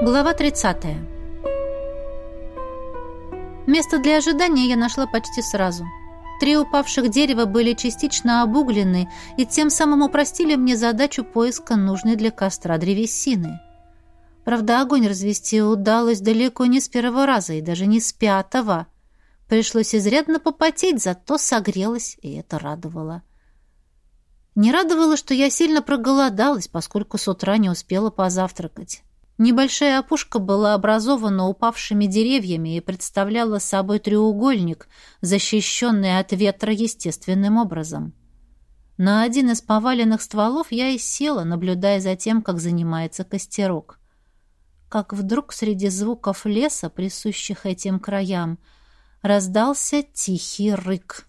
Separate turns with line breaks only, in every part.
Глава 30. Место для ожидания я нашла почти сразу. Три упавших дерева были частично обуглены и тем самым упростили мне задачу поиска нужной для костра древесины. Правда, огонь развести удалось далеко не с первого раза и даже не с пятого. Пришлось изрядно попотеть, зато согрелась, и это радовало. Не радовало, что я сильно проголодалась, поскольку с утра не успела позавтракать. Небольшая опушка была образована упавшими деревьями и представляла собой треугольник, защищенный от ветра естественным образом. На один из поваленных стволов я и села, наблюдая за тем, как занимается костерок. Как вдруг среди звуков леса, присущих этим краям, раздался тихий рык.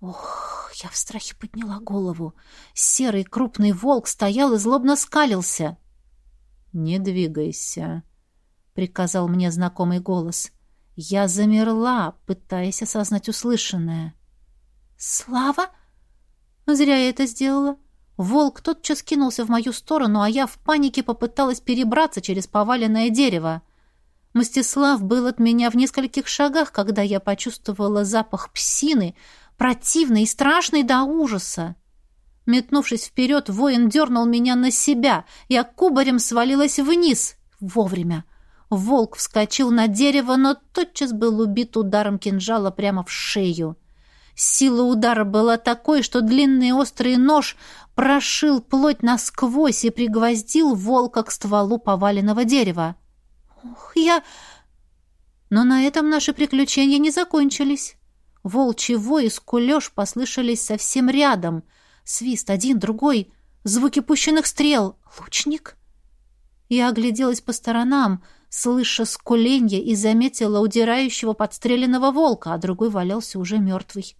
Ох, я в страхе подняла голову. Серый крупный волк стоял и злобно скалился — «Не двигайся», — приказал мне знакомый голос. Я замерла, пытаясь осознать услышанное. «Слава?» Зря я это сделала. Волк тотчас кинулся в мою сторону, а я в панике попыталась перебраться через поваленное дерево. Мстислав был от меня в нескольких шагах, когда я почувствовала запах псины, противный и страшный до ужаса. Метнувшись вперед, воин дернул меня на себя. Я кубарем свалилась вниз. Вовремя. Волк вскочил на дерево, но тотчас был убит ударом кинжала прямо в шею. Сила удара была такой, что длинный острый нож прошил плоть насквозь и пригвоздил волка к стволу поваленного дерева. «Ух, я...» Но на этом наши приключения не закончились. Волчий вой и скулеж послышались совсем рядом — Свист один, другой, звуки пущенных стрел. Лучник? Я огляделась по сторонам, слыша скуленье, и заметила удирающего подстреленного волка, а другой валялся уже мертвый.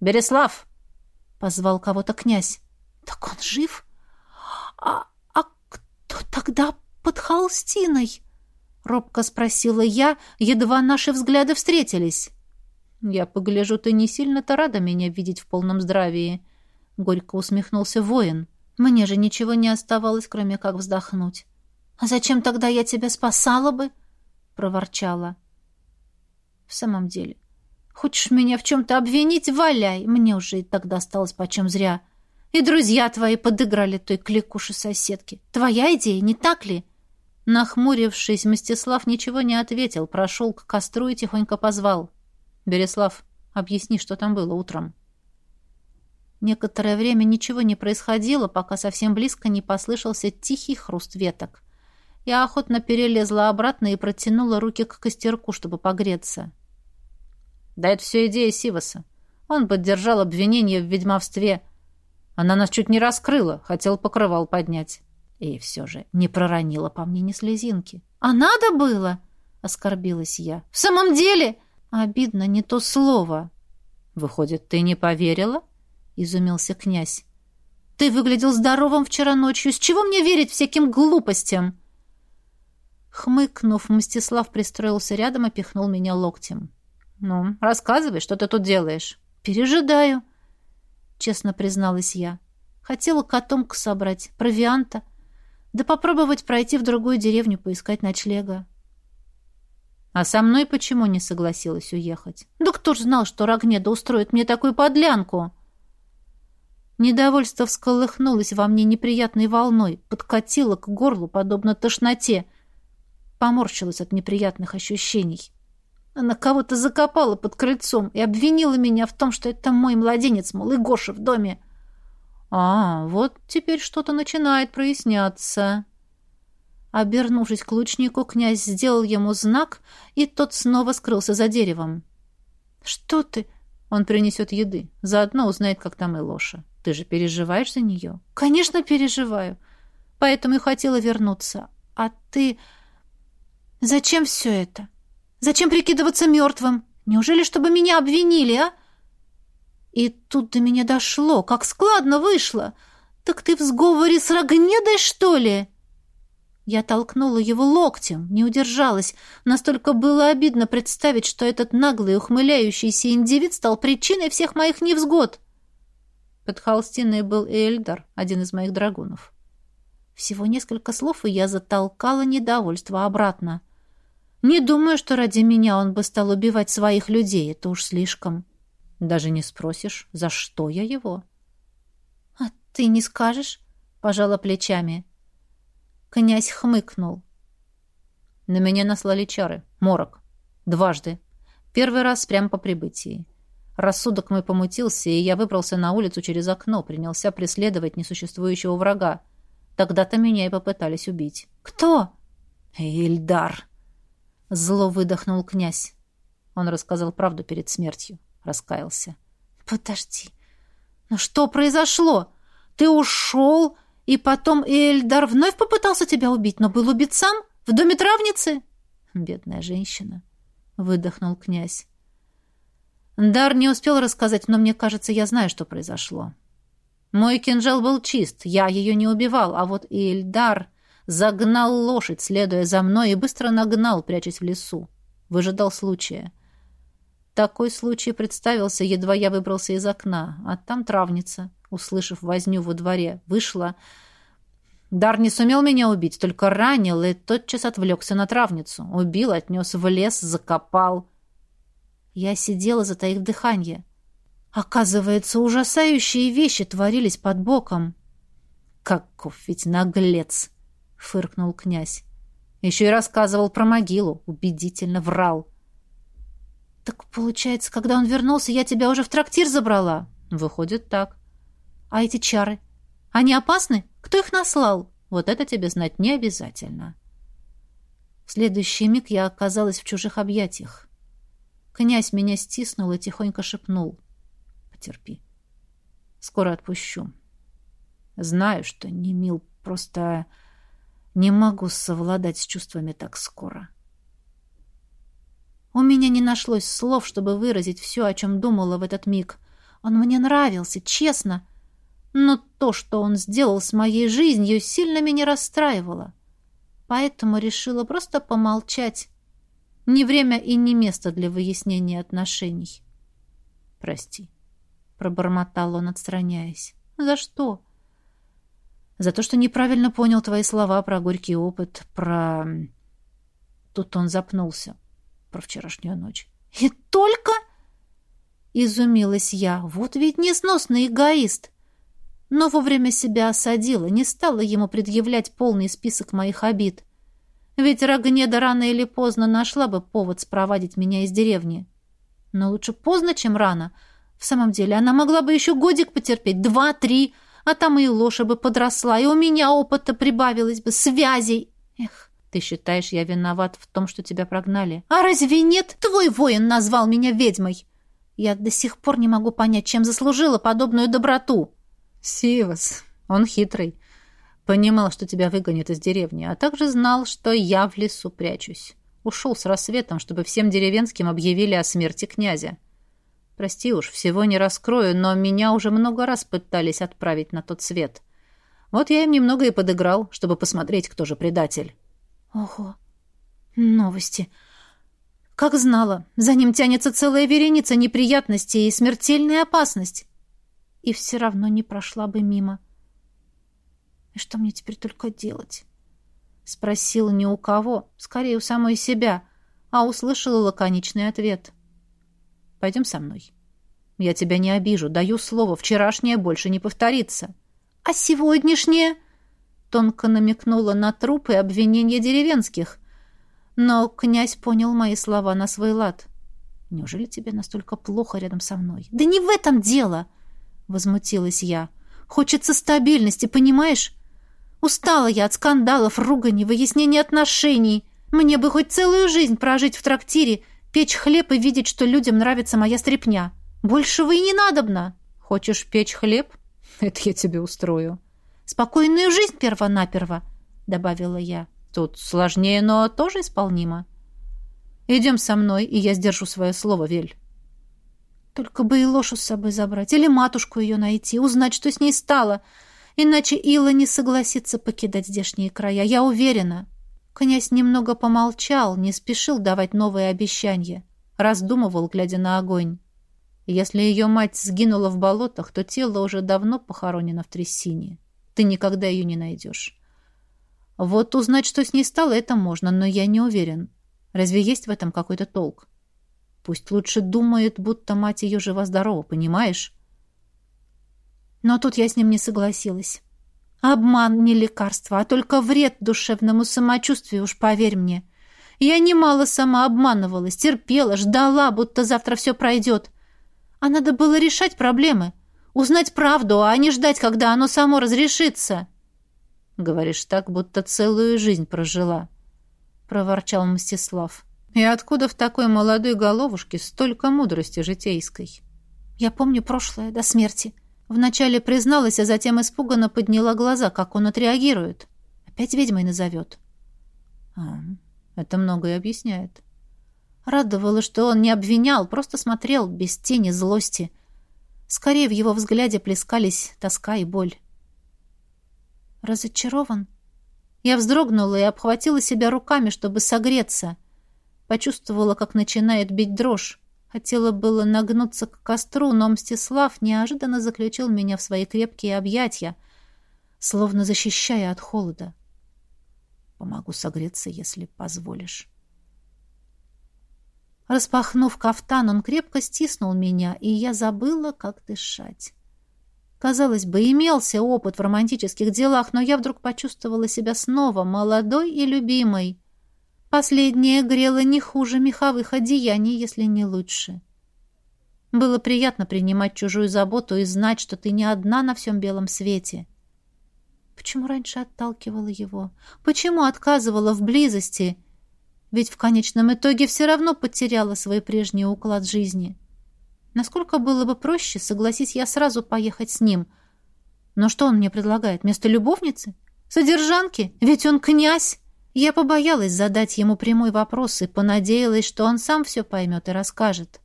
«Береслав!» — позвал кого-то князь. «Так он жив? А, а кто тогда под холстиной?» — робко спросила я, едва наши взгляды встретились. «Я погляжу, ты не сильно-то рада меня видеть в полном здравии», — горько усмехнулся воин. «Мне же ничего не оставалось, кроме как вздохнуть». «А зачем тогда я тебя спасала бы?» — проворчала. «В самом деле, хочешь меня в чем-то обвинить? Валяй! Мне уже и тогда осталось почем зря. И друзья твои подыграли той кликуши-соседке. Твоя идея, не так ли?» Нахмурившись, Мстислав ничего не ответил, прошел к костру и тихонько позвал. «Береслав, объясни, что там было утром». Некоторое время ничего не происходило, пока совсем близко не послышался тихий хруст веток. Я охотно перелезла обратно и протянула руки к костерку, чтобы погреться. «Да это все идея Сиваса. Он поддержал обвинение в ведьмовстве. Она нас чуть не раскрыла, хотел покрывал поднять. И все же не проронила по мне ни слезинки. «А надо было?» — оскорбилась я. «В самом деле...» «Обидно не то слово». «Выходит, ты не поверила?» — изумился князь. «Ты выглядел здоровым вчера ночью. С чего мне верить всяким глупостям?» Хмыкнув, Мстислав пристроился рядом и пихнул меня локтем. «Ну, рассказывай, что ты тут делаешь?» «Пережидаю», — честно призналась я. «Хотела котомку собрать, провианта, да попробовать пройти в другую деревню, поискать ночлега». «А со мной почему не согласилась уехать?» «Да кто ж знал, что Рогнеда устроит мне такую подлянку?» Недовольство всколыхнулось во мне неприятной волной, подкатило к горлу, подобно тошноте. Поморщилась от неприятных ощущений. Она кого-то закопала под крыльцом и обвинила меня в том, что это мой младенец, мол, и Гоша в доме. А, вот теперь что-то начинает проясняться. Обернувшись к лучнику, князь сделал ему знак, и тот снова скрылся за деревом. «Что ты?» Он принесет еды. Заодно узнает, как там и Лоша. Ты же переживаешь за нее? Конечно, переживаю. Поэтому и хотела вернуться. А ты... Зачем все это? Зачем прикидываться мертвым? Неужели, чтобы меня обвинили, а? И тут до меня дошло, как складно вышло. Так ты в сговоре с Рогнедой, что ли?» Я толкнула его локтем, не удержалась. Настолько было обидно представить, что этот наглый, ухмыляющийся индивид стал причиной всех моих невзгод. Под холстиной был Эльдар, один из моих драгунов. Всего несколько слов, и я затолкала недовольство обратно. Не думаю, что ради меня он бы стал убивать своих людей, это уж слишком. Даже не спросишь, за что я его? А ты не скажешь? Пожала плечами. Князь хмыкнул. На меня наслали чары. Морок. Дважды. Первый раз прямо по прибытии. Рассудок мой помутился, и я выбрался на улицу через окно, принялся преследовать несуществующего врага. Тогда-то меня и попытались убить. «Кто?» «Ильдар!» Зло выдохнул князь. Он рассказал правду перед смертью. Раскаялся. «Подожди. Ну что произошло? Ты ушел, и потом Эльдар вновь попытался тебя убить, но был убит сам? В доме травницы?» «Бедная женщина», — выдохнул князь. Дар не успел рассказать, но мне кажется, я знаю, что произошло. Мой кинжал был чист, я ее не убивал, а вот Ильдар загнал лошадь, следуя за мной, и быстро нагнал, прячась в лесу. Выжидал случая. Такой случай представился, едва я выбрался из окна, а там травница, услышав возню во дворе, вышла. Дар не сумел меня убить, только ранил и тотчас отвлекся на травницу. Убил, отнес в лес, закопал. Я сидела, затаив дыхание. Оказывается, ужасающие вещи творились под боком. «Каков ведь наглец!» — фыркнул князь. Еще и рассказывал про могилу, убедительно врал. «Так получается, когда он вернулся, я тебя уже в трактир забрала?» «Выходит так». «А эти чары? Они опасны? Кто их наслал?» «Вот это тебе знать не обязательно». В следующий миг я оказалась в чужих объятиях. Князь меня стиснул и тихонько шепнул. «Потерпи. Скоро отпущу. Знаю, что не мил, просто не могу совладать с чувствами так скоро». У меня не нашлось слов, чтобы выразить все, о чем думала в этот миг. Он мне нравился, честно. Но то, что он сделал с моей жизнью, сильно меня расстраивало. Поэтому решила просто помолчать, не время и не место для выяснения отношений. Прости, пробормотал он, отстраняясь. За что? За то, что неправильно понял твои слова про горький опыт, про... Тут он запнулся. Про вчерашнюю ночь. И только... Изумилась я. Вот ведь несносный эгоист. Но вовремя себя осадила, не стала ему предъявлять полный список моих обид. Ведь Рогнеда рано или поздно нашла бы повод спровадить меня из деревни. Но лучше поздно, чем рано. В самом деле, она могла бы еще годик потерпеть, два-три, а там и лошадь бы подросла, и у меня опыта прибавилось бы, связей. Эх, ты считаешь, я виноват в том, что тебя прогнали? А разве нет? Твой воин назвал меня ведьмой. Я до сих пор не могу понять, чем заслужила подобную доброту. Сивас, он хитрый. Понимал, что тебя выгонят из деревни, а также знал, что я в лесу прячусь. Ушел с рассветом, чтобы всем деревенским объявили о смерти князя. Прости уж, всего не раскрою, но меня уже много раз пытались отправить на тот свет. Вот я им немного и подыграл, чтобы посмотреть, кто же предатель. Ого, новости. Как знала, за ним тянется целая вереница неприятностей и смертельная опасность. И все равно не прошла бы мимо. И что мне теперь только делать? Спросила не у кого, скорее у самой себя, а услышала лаконичный ответ. Пойдем со мной. Я тебя не обижу, даю слово, вчерашнее больше не повторится. А сегодняшнее? Тонко намекнула на трупы и обвинения деревенских. Но князь понял мои слова на свой лад. Неужели тебе настолько плохо рядом со мной? Да не в этом дело, возмутилась я. Хочется стабильности, понимаешь? Устала я от скандалов, ругани, выяснения отношений. Мне бы хоть целую жизнь прожить в трактире, печь хлеб и видеть, что людям нравится моя стряпня. Большего и не надобно. Хочешь печь хлеб? Это я тебе устрою. Спокойную жизнь перво-наперво, добавила я. Тут сложнее, но тоже исполнимо. Идем со мной, и я сдержу свое слово, Вель. Только бы и лошу с собой забрать, или матушку ее найти, узнать, что с ней стало — Иначе Ила не согласится покидать здешние края, я уверена. Князь немного помолчал, не спешил давать новые обещания. Раздумывал, глядя на огонь. Если ее мать сгинула в болотах, то тело уже давно похоронено в трясине. Ты никогда ее не найдешь. Вот узнать, что с ней стало, это можно, но я не уверен. Разве есть в этом какой-то толк? Пусть лучше думает, будто мать ее жива-здорова, понимаешь? Но тут я с ним не согласилась. Обман не лекарство, а только вред душевному самочувствию, уж поверь мне. Я немало сама обманывалась, терпела, ждала, будто завтра все пройдет. А надо было решать проблемы, узнать правду, а не ждать, когда оно само разрешится. Говоришь так, будто целую жизнь прожила, проворчал Мстислав. И откуда в такой молодой головушке столько мудрости житейской? Я помню прошлое до смерти. Вначале призналась, а затем испуганно подняла глаза, как он отреагирует. Опять ведьмой назовет. А, это многое объясняет. Радовало, что он не обвинял, просто смотрел без тени злости. Скорее в его взгляде плескались тоска и боль. Разочарован? Я вздрогнула и обхватила себя руками, чтобы согреться. Почувствовала, как начинает бить дрожь. Хотела было нагнуться к костру, но Мстислав неожиданно заключил меня в свои крепкие объятия, словно защищая от холода. Помогу согреться, если позволишь. Распахнув кафтан, он крепко стиснул меня, и я забыла, как дышать. Казалось бы, имелся опыт в романтических делах, но я вдруг почувствовала себя снова молодой и любимой. Последнее грело не хуже меховых одеяний, если не лучше. Было приятно принимать чужую заботу и знать, что ты не одна на всем белом свете. Почему раньше отталкивала его? Почему отказывала в близости? Ведь в конечном итоге все равно потеряла свой прежний уклад жизни. Насколько было бы проще, согласись я сразу поехать с ним. Но что он мне предлагает? Вместо любовницы? Содержанки? Ведь он князь! Я побоялась задать ему прямой вопрос и понадеялась, что он сам все поймет и расскажет.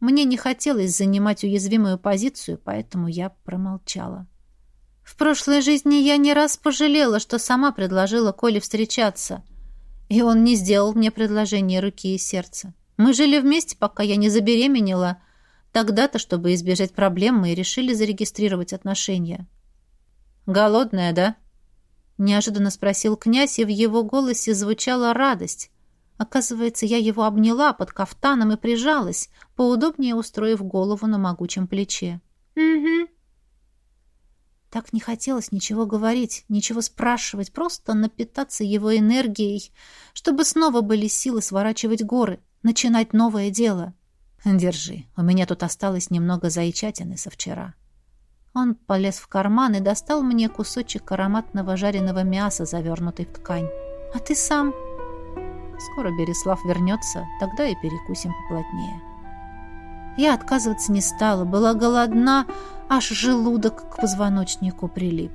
Мне не хотелось занимать уязвимую позицию, поэтому я промолчала. В прошлой жизни я не раз пожалела, что сама предложила Коле встречаться. И он не сделал мне предложение руки и сердца. Мы жили вместе, пока я не забеременела. Тогда-то, чтобы избежать проблем, мы решили зарегистрировать отношения. «Голодная, да?» Неожиданно спросил князь, и в его голосе звучала радость. Оказывается, я его обняла под кафтаном и прижалась, поудобнее устроив голову на могучем плече. «Угу», так не хотелось ничего говорить, ничего спрашивать, просто напитаться его энергией, чтобы снова были силы сворачивать горы, начинать новое дело. «Держи, у меня тут осталось немного зайчатины со вчера». Он полез в карман и достал мне кусочек ароматного жареного мяса, завернутый в ткань. «А ты сам?» «Скоро Береслав вернется, тогда и перекусим поплотнее». Я отказываться не стала, была голодна, аж желудок к позвоночнику прилип.